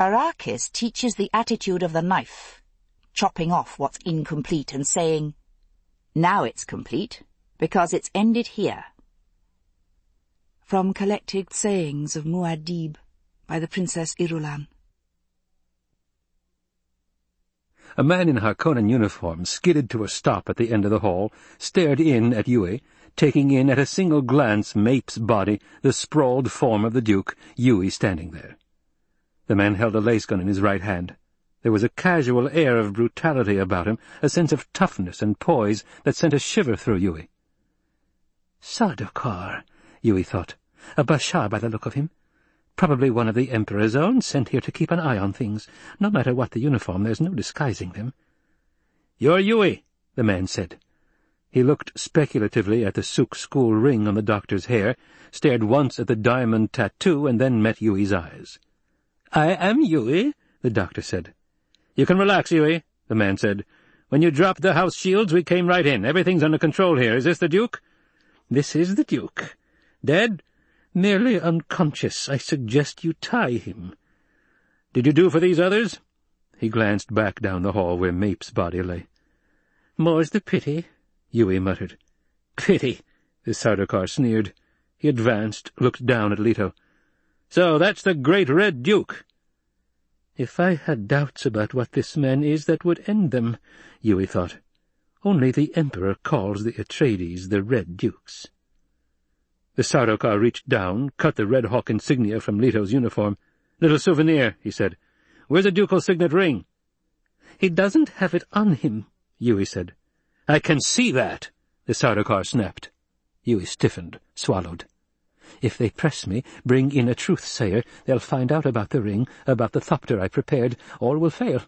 Arrakis teaches the attitude of the knife, chopping off what's incomplete and saying, now it's complete, because it's ended here. From Collected Sayings of Muad'Dib by the Princess Irulan. A man in Harkonnen uniform skidded to a stop at the end of the hall, stared in at Yueh, taking in at a single glance Mapes' body, the sprawled form of the Duke, Yueh standing there. The man held a lasgun in his right hand. There was a casual air of brutality about him, a sense of toughness and poise that sent a shiver through Yueh. Sardaukar, Yueh thought. A Bashar by the look of him. Probably one of the Emperor's own, sent here to keep an eye on things. No matter what the uniform, there's no disguising them. "'You're Yueh, the man said. He looked speculatively at the Suk school ring on the doctor's hair, stared once at the diamond tattoo, and then met Yueh's eyes. "'I am Yueh,' the doctor said. "'You can relax, Yueh,' the man said. "'When you dropped the house shields, we came right in. Everything's under control here. Is this the Duke?' "'This is the Duke. Dead?' Merely unconscious. I suggest you tie him. Did you do for these others? He glanced back down the hall where Mapes' body lay. More's the pity, Yueh muttered. Pity, the Sardaukar sneered. He advanced, looked down at Leto. So that's the great Red Duke. If I had doubts about what this man is, that would end them, Yueh thought. Only the Emperor calls the Atreides the Red Dukes. The Sardaukar reached down, cut the Red Hawk insignia from Leto's uniform. "'Little souvenir,' he said. "'Where's the ducal signet ring?' "'He doesn't have it on him,' Yueh said. "'I can see that,' the Sardaukar snapped. Yueh stiffened, swallowed. If they press me, bring in a truth-sayer, they'll find out about the ring, about the thopter I prepared. All will fail.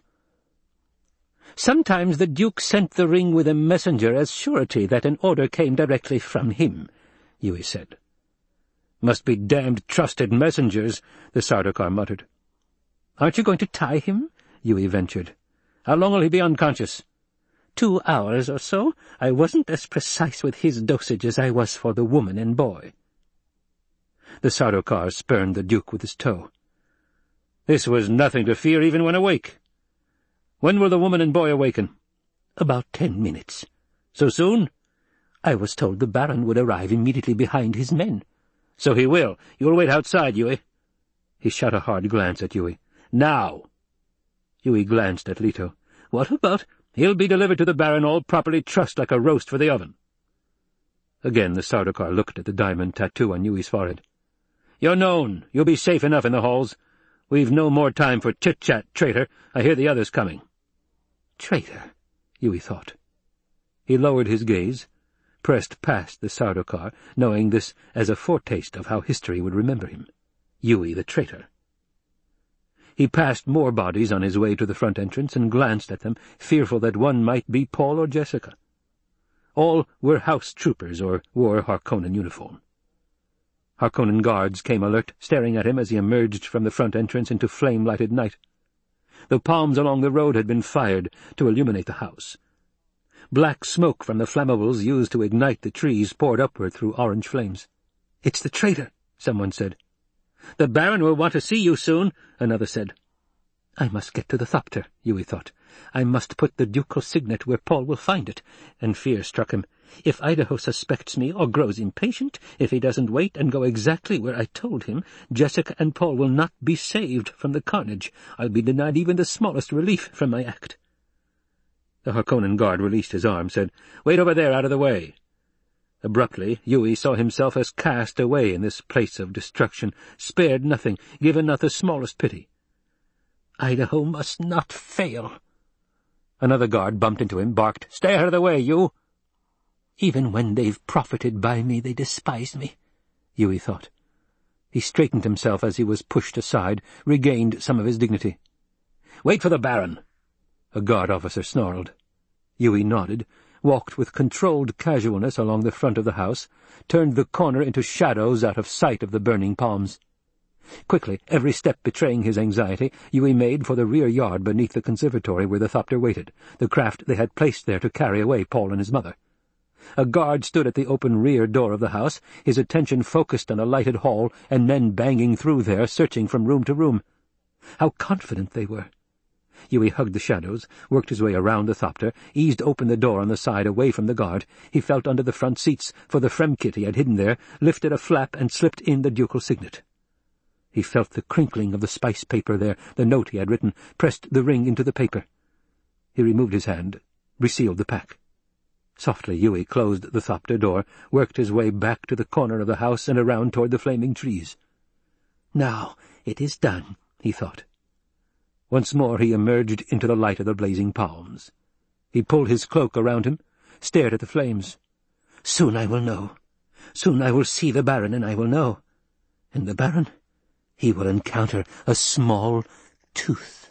Sometimes the Duke sent the ring with a messenger as surety that an order came directly from him, Yueh said. Must be damned trusted messengers, the Sardaukar muttered. Aren't you going to tie him? Yueh ventured. How long will he be unconscious? Two hours or so. I wasn't as precise with his dosage as I was for the woman and boy. The Sardaukar spurned the Duke with his toe. This was nothing to fear even when awake. When will the woman and boy awaken? About ten minutes. So soon? I was told the Baron would arrive immediately behind his men. So he will. You'll wait outside, Yueh. He shot a hard glance at Yueh. Now! Yueh glanced at Leto. What about? He'll be delivered to the Baron all properly trussed like a roast for the oven. Again the Sardaukar looked at the diamond tattoo on Yueh's forehead. You're known. You'll be safe enough in the halls. We've no more time for chit-chat, traitor. I hear the others coming. Traitor, Yueh thought. He lowered his gaze, pressed past the Sardaukar, knowing this as a foretaste of how history would remember him. Yueh the traitor. He passed more bodies on his way to the front entrance and glanced at them, fearful that one might be Paul or Jessica. All were house troopers or wore Harkonnen uniform. Harkonnen guards came alert, staring at him as he emerged from the front entrance into flame-lighted night. The palms along the road had been fired to illuminate the house. Black smoke from the flammables used to ignite the trees poured upward through orange flames. "'It's the traitor,' someone said. "'The Baron will want to see you soon,' another said. "'I must get to the thopter,' Yueh thought. "'I must put the ducal signet where Paul will find it,' and fear struck him. If Idaho suspects me or grows impatient, if he doesn't wait and go exactly where I told him, Jessica and Paul will not be saved from the carnage. I'll be denied even the smallest relief from my act.' The Harkonnen guard released his arm, said, "'Wait over there, out of the way.' Abruptly, Yueh saw himself as cast away in this place of destruction, spared nothing, given not the smallest pity. Idaho must not fail. Another guard bumped into him, barked, "'Stay out of the way, you!' Even when they've profited by me, they despise me, Yueh thought. He straightened himself as he was pushed aside, regained some of his dignity. "'Wait for the Baron!' a guard officer snarled. Yueh nodded, walked with controlled casualness along the front of the house, turned the corner into shadows out of sight of the burning palms. Quickly, every step betraying his anxiety, Yueh made for the rear yard beneath the conservatory where the thopter waited, the craft they had placed there to carry away Paul and his mother. A guard stood at the open rear door of the house, his attention focused on a lighted hall and men banging through there, searching from room to room. How confident they were! Yueh hugged the shadows, worked his way around the thopter, eased open the door on the side away from the guard. He felt under the front seats for the fremkit he had hidden there, lifted a flap and slipped in the ducal signet. He felt the crinkling of the spice paper there, the note he had written, pressed the ring into the paper. He removed his hand, resealed the pack. Softly Yueh closed the thopter door, worked his way back to the corner of the house and around toward the flaming trees. Now it is done, he thought. Once more he emerged into the light of the blazing palms. He pulled his cloak around him, stared at the flames. Soon I will know. Soon I will see the Baron, and I will know. And the Baron, he will encounter a small tooth.